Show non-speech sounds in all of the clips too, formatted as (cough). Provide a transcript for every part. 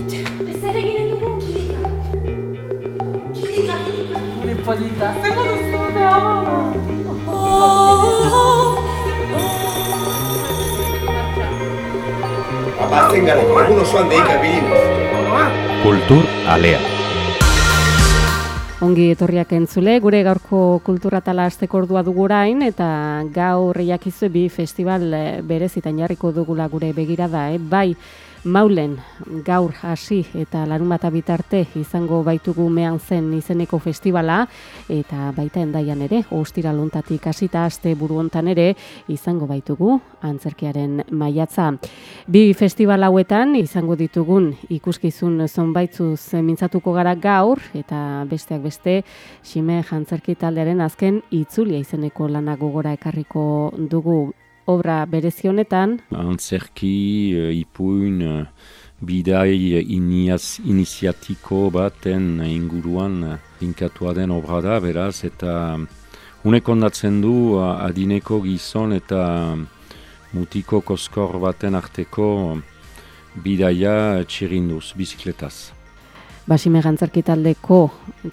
Egiten dugu kilika? Kilika, kilika. Gure polita, zer duzu, da? Abasten gara, egun osoan deika bilinez. Kultur Alea. Ongi etorriak entzule, gure gaurko kulturatala asteko ordua dugu orain eta gaur jakizue bi festival eh, berezitan jarriko dugula gure begirada, eh? bai Maulen gaur hasi eta larun bata bitarte izango baitugu mean zen izeneko festivala eta baita endaian ere, ostira lontatik hasita aste buru hontan ere izango baitugu antzerkiaren maiatza. Bi festival hauetan izango ditugun ikuskizun zonbaitzuz mintzatuko gara gaur eta besteak beste Xime Jantzerki taldearen azken itzulia izeneko lana gogora ekarriko dugu obra berezi honetan Antzerki, uh, ipuin, uh, bidai iniaz, iniziatiko baten inguruan inkatua den obra da, beraz, eta unek ondatzen du adineko gizon eta mutiko koskor baten arteko bidaia txirinduz, bizikletaz. Basime Gantzarki taldeko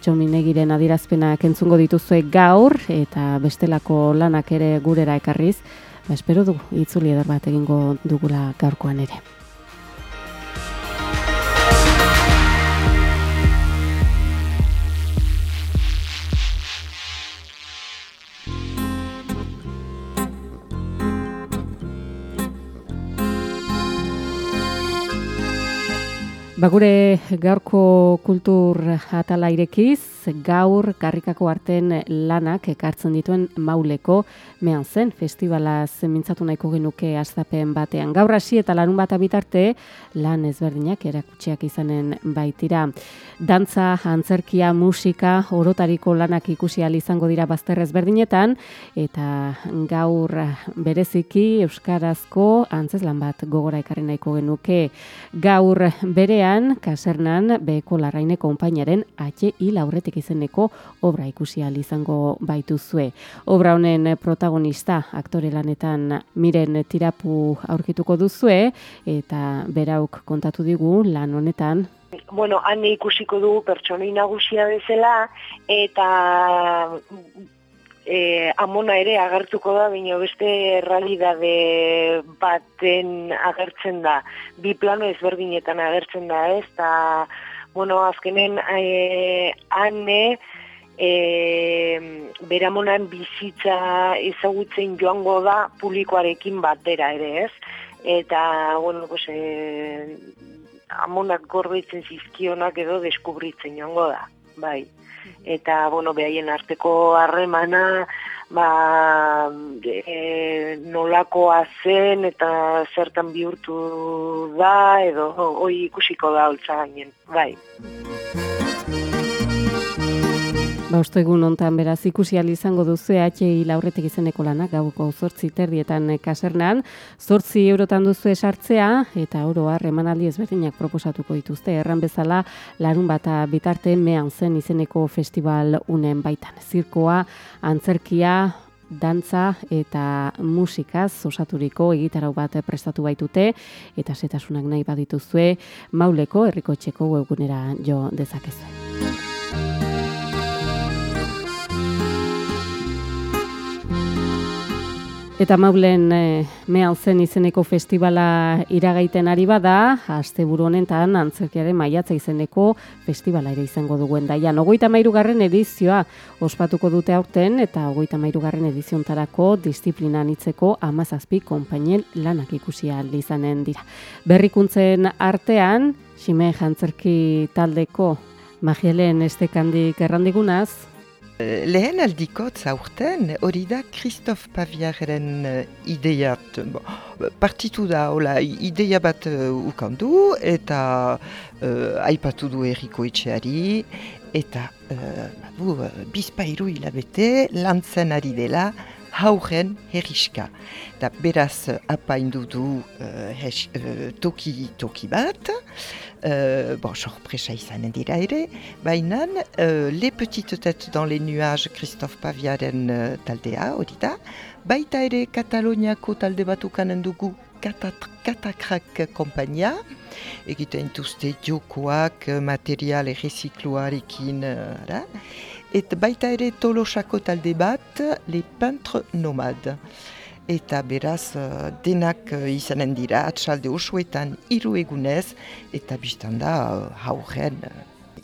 txominegiren adirazpenak entzungo dituzue gaur eta bestelako lanak ere gurera ekarriz, espero dugu itzuli eder bat egingo dugula gaurkoan ere. Ba gure gaurko kultur atala irekiz, gaur karrikako arten lanak ekartzen dituen mauleko mehan zen festivala mintzatu nahiko genuke astapen batean. Gaur hasi eta larun bat bitarte lan ezberdinak erakutsiak izanen baitira. Dantza, antzerkia, musika, orotariko lanak ikusi ahal izango dira bazter ezberdinetan eta gaur bereziki euskarazko antzeslan bat gogora ekarri nahiko genuke. Gaur berea kasernan beheko larraine konpainaren atxe hil aurretik izeneko obra ikusi ahal izango baituzue. Obra honen protagonista aktore lanetan miren tirapu aurkituko duzue eta berauk kontatu digu lan honetan. Bueno, han ikusiko dugu pertsonei nagusia bezala eta e, amona ere agertuko da, baina beste errealidade baten agertzen da, bi plano ezberdinetan agertzen da, ez, eta, bueno, azkenen, e, ane, e, beramonan bizitza ezagutzen joango da publikoarekin batera ere, ez, eta, bueno, pues, e, amonak gorbetzen zizkionak edo deskubritzen joango da, bai. Eta bueno, behaien arteko harremana ba, e, nolakoa zen eta zertan bihurtu da edo hoi ikusiko da holtza gainen, bai. Ba, uste egun ontan beraz ikusi izango duzu HI laurretik izeneko lanak gauko zortzi terdietan kasernan, zortzi eurotan duzu esartzea eta oroa remanaldi ezberdinak proposatuko dituzte. Erran bezala larun bata bitarte mehan zen izeneko festival unen baitan. Zirkoa, antzerkia, dantza eta musikaz osaturiko egitarau bat prestatu baitute eta setasunak nahi badituzue mauleko herrikotxeko webgunera jo dezakezu. Eta maulen e, mehan zen izeneko festivala iragaiten ari bada, asteburu honetan antzerkiaren maiatza izeneko festivala ere izango duguen daian. Ogoita mairugarren edizioa ospatuko dute aurten eta ogoita mairugarren ediziontarako disiplina anitzeko amazazpi konpainien lanak ikusia izanen dira. Berrikuntzen artean, Xime Jantzerki taldeko magielen estekandik errandigunaz, Lehen aldikot zaurten, hori da Christoph Paviaren uh, ideiat, bo, partitu da, hola, ideia bat uh, ukandu, eta uh, aipatu du erriko etxeari, eta uh, bu, bizpairu hilabete lantzen ari dela, hauren herriska. Da beraz apaindu du uh, hes, uh, toki, toki bat, uh, bon, sorpresa izanen dira ere, baina uh, Le Petite Tête dans les Nuages Christophe Paviaren uh, taldea, hori da, baita ere Kataloniako talde bat ukanen dugu Katakrak kompainia, egiten dituzte jokoak material errezikluarekin, ara. Eta baita ere tolosako talde bat, Le Peintre Nomad. Eta beraz, denak izanen dira, atxalde osoetan hiru egunez, eta biztan da, hauren,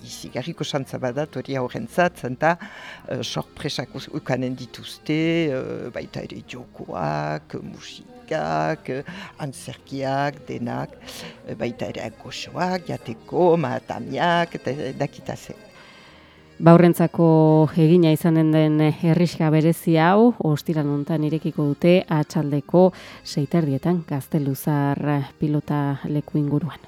izigarriko xantza badat hori hauren zatzen eta uh, sorpresak ukanen dituzte, uh, baita ere jokoak, musikak, antzerkiak, denak, baita ere goxoak, jateko, maatamiak, eta dakitase. Baurrentzako egina izanen den herriska berezi hau, ostiran hontan irekiko dute atxaldeko seiterdietan gazteluzar pilota leku inguruan.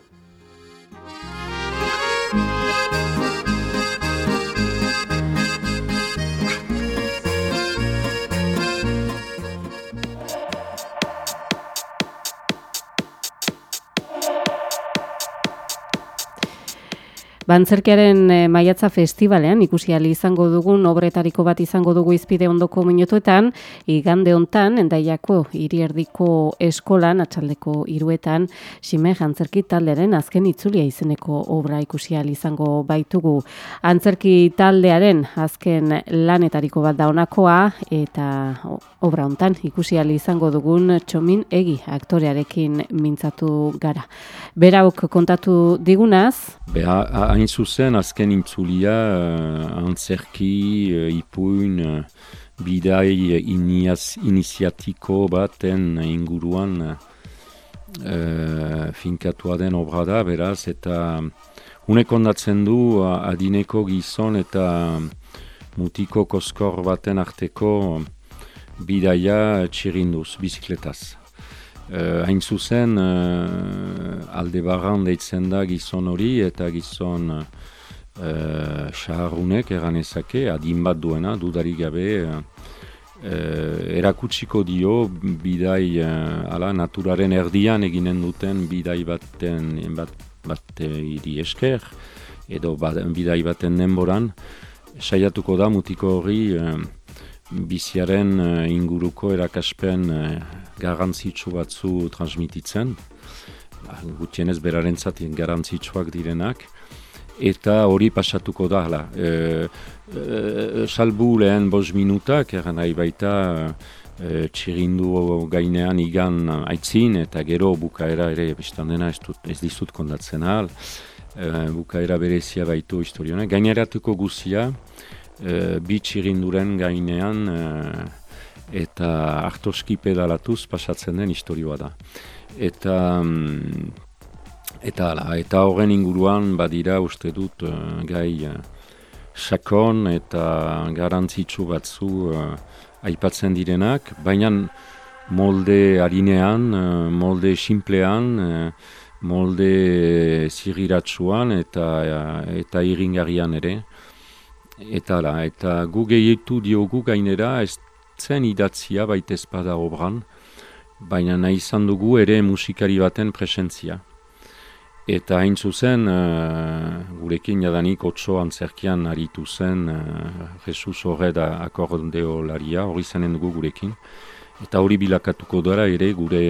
Bantzerkiaren e, maiatza festivalean ikusi izango dugun obretariko bat izango dugu izpide ondoko minutuetan, igande hontan endaiako irierdiko eskolan atxaldeko iruetan xime antzerki taldearen azken itzulia izeneko obra ikusi izango baitugu. Antzerki taldearen azken lanetariko bat da honakoa eta obra hontan ikusi izango dugun txomin egi aktorearekin mintzatu gara. Berauk kontatu digunaz? Beha, hain zuzen, azken intzulia, uh, antzerki, uh, ipuin, uh, bidai iniaz, iniziatiko baten inguruan uh, finkatua den obra da, beraz, eta unek ondatzen du adineko gizon eta mutiko koskor baten arteko bidaia txirinduz, bizikletaz. Uh, hain zuzen, uh, alde barran deitzen da gizon hori eta gizon uh, saharunek eranezake, adin bat duena, dudari gabe, uh, erakutsiko dio bidai uh, ala, naturaren erdian eginen duten bidai baten bat, bat iri esker, edo bat, bidai baten denboran, saiatuko da mutiko hori biziaren uh, inguruko erakaspen uh, garrantzitsu batzu transmititzen, ba, gutienez beraren zatien garrantzitsuak direnak, eta hori pasatuko da, hala. E, e, salbu lehen bos minutak, eran nahi baita, e, txirindu gainean igan aitzin, eta gero bukaera ere, bestan dena ez, dut, ez dizut kondatzen ahal, e, bukaera berezia baitu historionek. Gaineratuko guzia, e, bitxirinduren gainean e, eta hartoski pedalatuz pasatzen den historioa da. Eta mm, eta eta horren inguruan badira uste dut e, gai uh, sakon eta garantzitsu batzu aipatzen direnak, baina molde harinean, molde simplean, molde zigiratsuan eta, eta iringarrian ere. Eta la, eta gu gehietu diogu gainera ez zen idatzia baita ezpada obran, baina nahi izan dugu ere musikari baten presentzia. Eta hain zuzen, uh, gurekin jadanik otso antzerkian aritu zen uh, Jesus Horreda akordeolaria, hori zanen dugu gurekin. Eta hori bilakatuko dara ere gure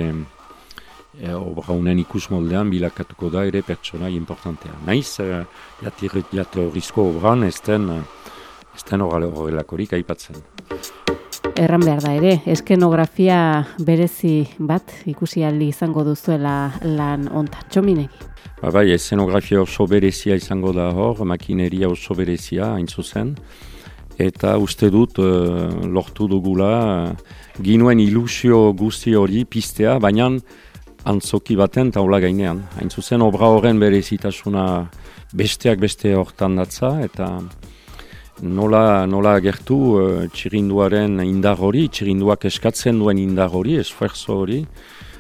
e, obra honen ikus moldean bilakatuko da ere pertsona importantea. Naiz, uh, jatorrizko obran ez den, ez den horrelakorik aipatzen. Erran behar da ere, eskenografia berezi bat ikusi aldi izango duzuela lan onta, txominegi. Ba bai, eskenografia oso berezia izango da hor, makineria oso berezia hain zuzen, eta uste dut uh, lortu dugula uh, ginuen ilusio guzti hori pistea, baina antzoki baten taula gainean. Hain zuzen, obra horren berezitasuna besteak beste hortan datza, eta nola, nola gertu uh, txirinduaren indar hori, txirinduak eskatzen duen indar hori, esfuerzo hori,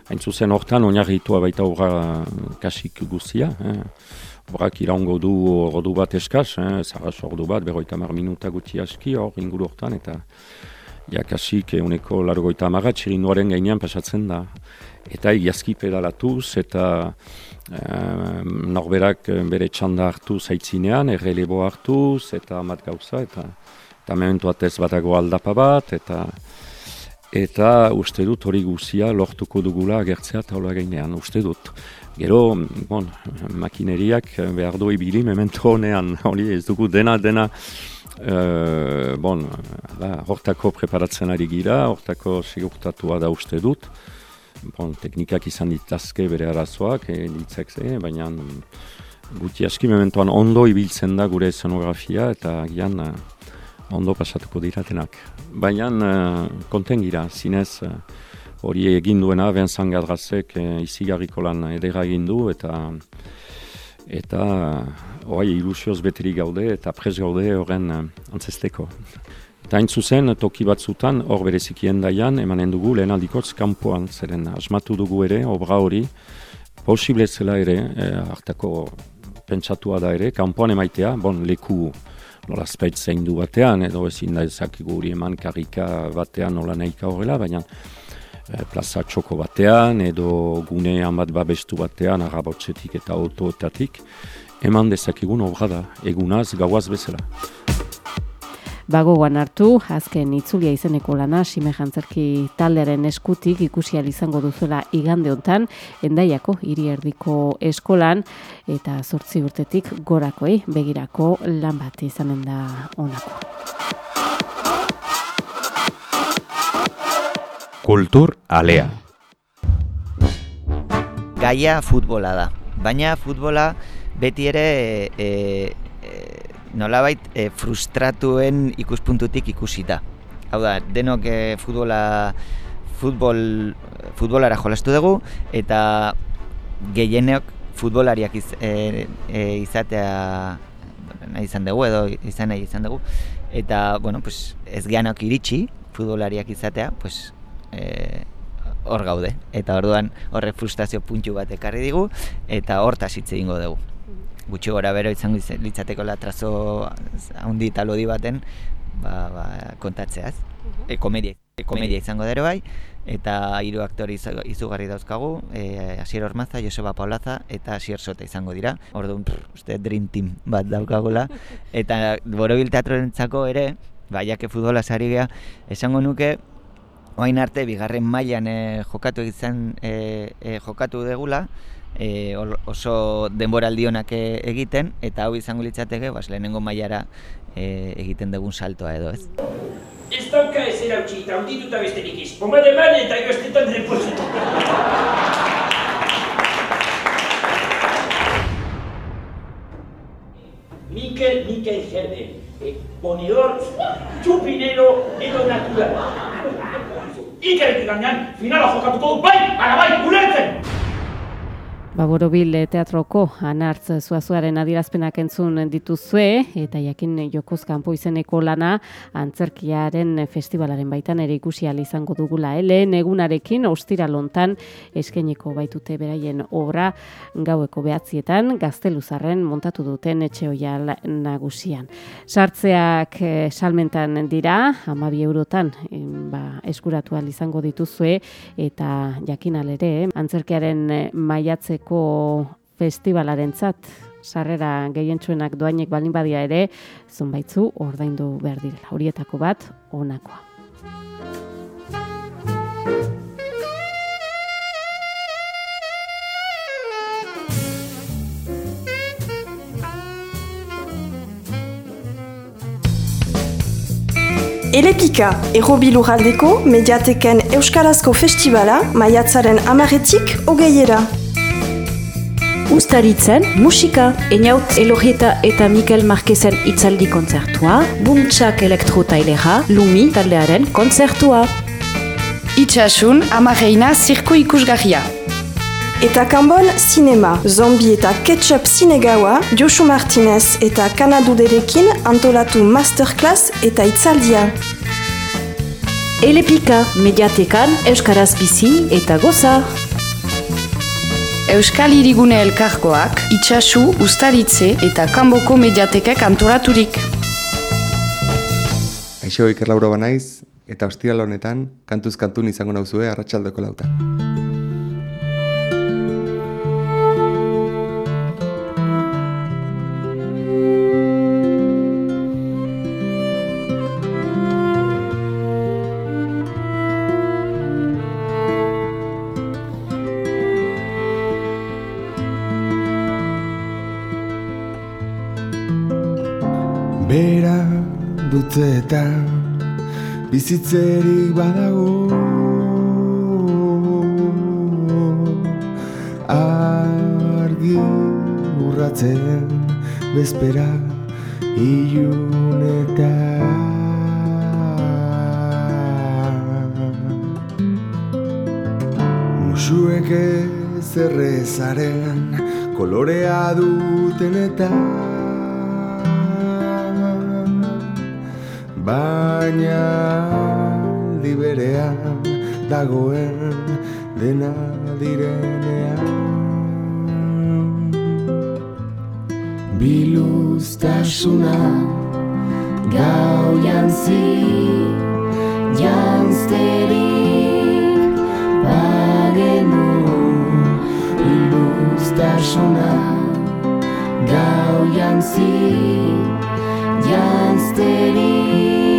hain zuzen hortan oinarritua baita obra kasik guzia. Eh. Obrak iraungo du ordu bat eskaz, eh. zaraz ordu bat, berroita mar minuta guti aski hor inguru hortan, eta ja kasik euneko largoita marra txirinduaren gainean pasatzen da. Eta egiazki pedalatuz, eta Uh, norberak bere txanda hartu zaitzinean, errelebo hartuz, eta amat gauza, eta, eta mementu atez batago aldapa bat, eta eta uste dut hori guzia lortuko dugula agertzea taula gainean, uste dut. Gero, bon, makineriak behar du ibili memento honean, (laughs) hori ez dugu dena, dena, uh, bon, ba, hortako preparatzen ari gira, hortako sigurtatua da uste dut, bon, teknikak izan ditazke bere arazoak, e, ditzak ze, baina guti aski mementoan ondo ibiltzen da gure escenografia, eta gian uh, ondo pasatuko diratenak. Baina konten gira, zinez, hori egin duena, Vincent Gadrazek e, izigarriko lan edera egin du, eta eta hori ilusioz beterik gaude, eta prez gaude horren uh, antzesteko. Eta hain zuzen, toki batzutan, hor berezikien daian, emanen dugu lehen aldikotz kanpoan, zeren asmatu dugu ere, obra hori, posible zela ere, e, hartako pentsatua da ere, kanpoan emaitea, bon, leku nola zein du batean, edo ezin da ezakigu hori eman karika batean nola nahika horrela, baina plaza txoko batean edo gunean bat babestu batean arrabotzetik eta autoetatik eman dezakegun obra da, egunaz gauaz bezala. Bagoan hartu, azken itzulia izeneko lana, sime jantzerki taldearen eskutik ikusial izango duzuela igande hontan, endaiako hiri erdiko eskolan, eta zortzi urtetik gorakoi begirako lan bat izanen da onako. Kultur alea. Gaia futbola da, baina futbola beti ere e, e, nolabait e, frustratuen ikuspuntutik ikusita. Hau da, denok e, futbola futbol, futbolara jolastu dugu eta gehieneok futbolariak iz, e, e, izatea nahi izan dugu edo izan nahi izan dugu eta bueno, pues, ez geanok iritsi futbolariak izatea, pues, e, hor gaude. Eta orduan horrek frustrazio puntu bat ekarri digu eta hortaz hitz egingo dugu. Gutxi gora bero izango litzateko latrazo handi eta lodi baten ba, ba, kontatzeaz. E, komedia, e, komedia izango dero bai, eta hiru aktori izugarri dauzkagu, e, Asier Ormaza, Joseba Paulaza eta Asier Sota izango dira. Orduan, uste, Dream Team bat daukagula. (laughs) Eta Borobil Teatrorentzako ere, baiake futbola sari esango nuke, oain arte bigarren mailan e, jokatu izan e, e, jokatu degula e, oso denboraldi honak egiten eta hau izango litzateke bas lehenengo mailara e, egiten dugun saltoa edo ez Ez dauka ez erautxi eta hundituta besterik iz. Bomba de eta gaztetan reposen. Mikel, Mikel Gerde. Eh, ponedor, txupinero edo natural. Ikerrik gainean, finala jokatuko du, bai, ara bai, ulertzen! Baborobil teatroko anartz zuazuaren adirazpenak entzun dituzue, eta jakin jokoz kanpo izeneko lana antzerkiaren festivalaren baitan ere ikusi izango dugula. Lehen egunarekin ostira lontan eskeniko baitute beraien obra gaueko behatzietan gazteluzarren montatu duten etxe oial nagusian. Sartzeak eh, salmentan dira, amabi eurotan ba, eskuratu izango dituzue, eta jakin alere, antzerkiaren maiatzeko Bizkaiko festivalarentzat sarrera gehientsuenak doainek baldin badia ere zonbaitzu ordaindu behar direla. Horietako bat honakoa. Elepika, errobi lurraldeko mediateken Euskarazko Festivala maiatzaren amaretik ogeiera. Uztaritzen, musika, eniaut Elogieta eta Mikel Marquezen itzaldi kontzertua, Bumtsak elektrotailera, Lumi taldearen kontzertua. Itxasun, Amareina zirko ikusgarria. Eta kanbon, sinema, zombi eta ketchup zinegaua, Josu Martinez eta Kanaduderekin antolatu masterclass eta itzaldia. Elepika, mediatekan, Euskaraz bizi eta goza. Euskal Irigune Elkargoak, Itxasu, Uztaritze eta Kanboko Mediatekek antolaturik. Aixo Iker Lauro banaiz, eta hostial honetan, kantuz kantun izango nauzue arratsaldeko lautan. Bizitzerik badago. Argi urratzen bezpera ilunetan. Musuek ez errezaren kolorea duten eta Baina liberean dagoen dena direnean. Biluztasuna gau jantzi janzterik bagenu. Biluztasuna gau jantzi yan steady.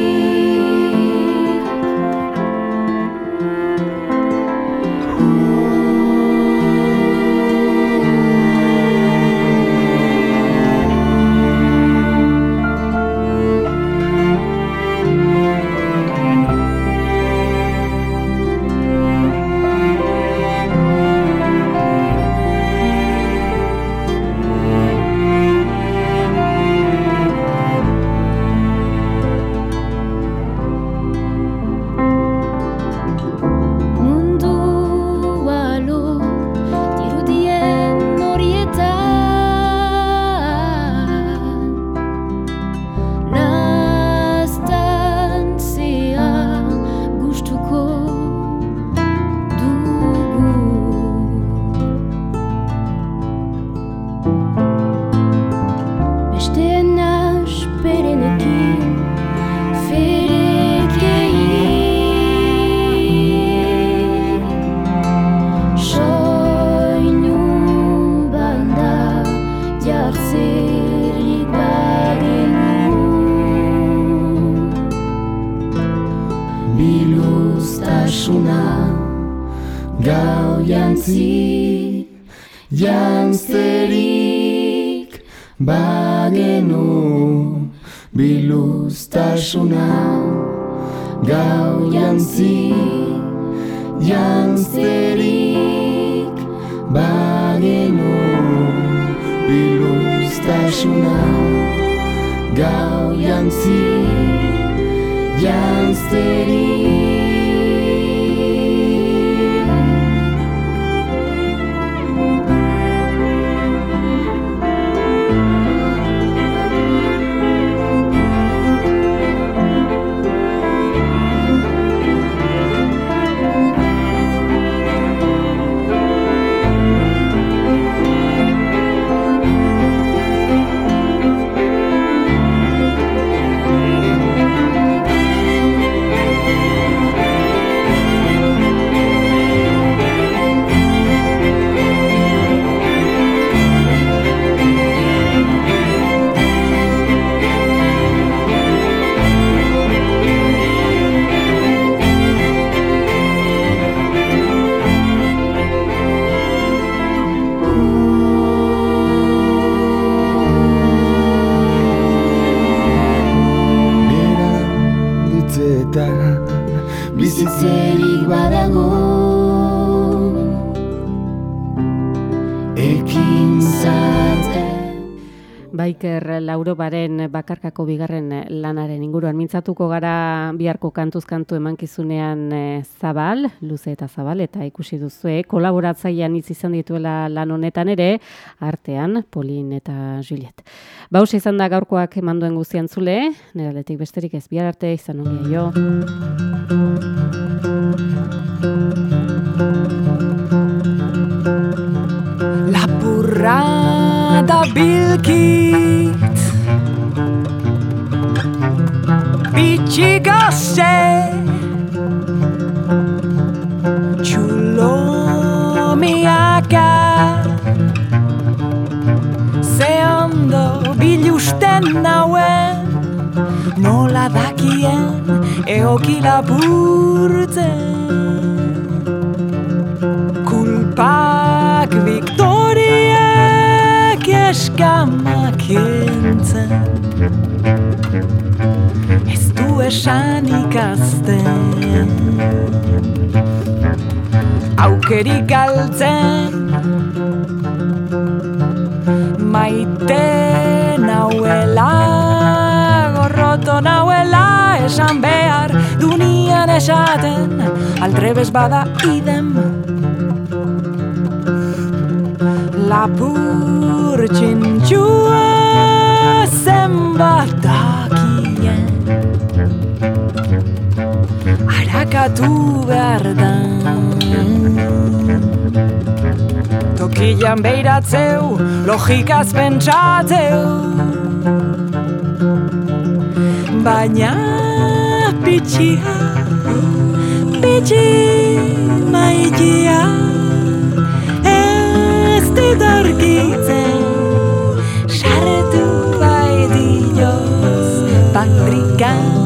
Biluztasuna gau jantzi janzterik bagenu. Biluztasuna gau jantzi janzterik Laurobaren bakarkako bigarren lanaren inguruan mintzatuko gara biharko kantuz kantu emankizunean eh, Zabal, Luze eta Zabal eta ikusi duzue kolaboratzailean hitz izan dituela lan honetan ere artean Polin eta Juliet. Baus izan da gaurkoak emanduen guztian zule, neraletik besterik ez bihar arte izan ongi jo. Lapurra da bilkit Bitxi gazte Txulo miaka Ze ondo bilusten nauen Nola dakien eoki lapurtzen Kulpak Victoriak eskamak entzen Ez esan ikasten Aukerik galtzen. Maite nauela Gorroto nauela Esan behar dunian esaten. Aldrebes bada idem. Lapur txintxua zenbat Arakatu behar da. Tokian beiratzeu, logikaz pentsatzeu. Baina pitxia, pitxi maitia Ez dit argitzen, sartu baitioz patrikan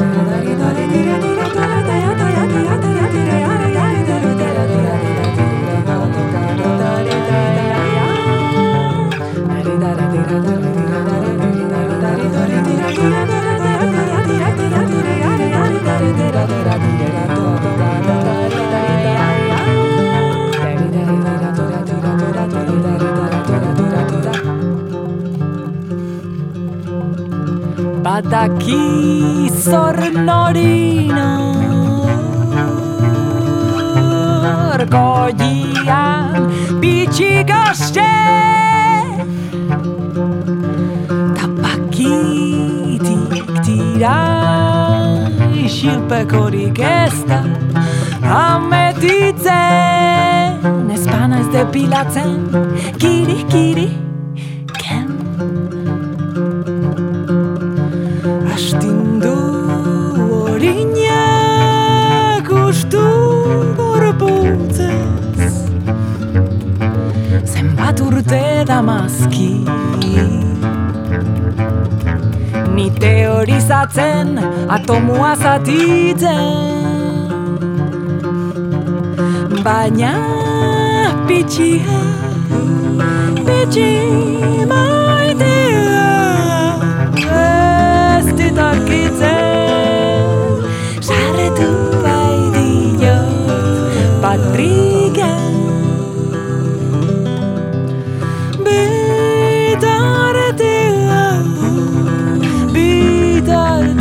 Badaki zor norino Goian bitxik aste Tapakitik tira Isilpekorik ez da Ametitzen. Espana ez depilatzen Kiri, kiri, damazki Ni teorizatzen atomua zatitzen. Baina pitxia, pitxi maitea Ez ditarkitzen got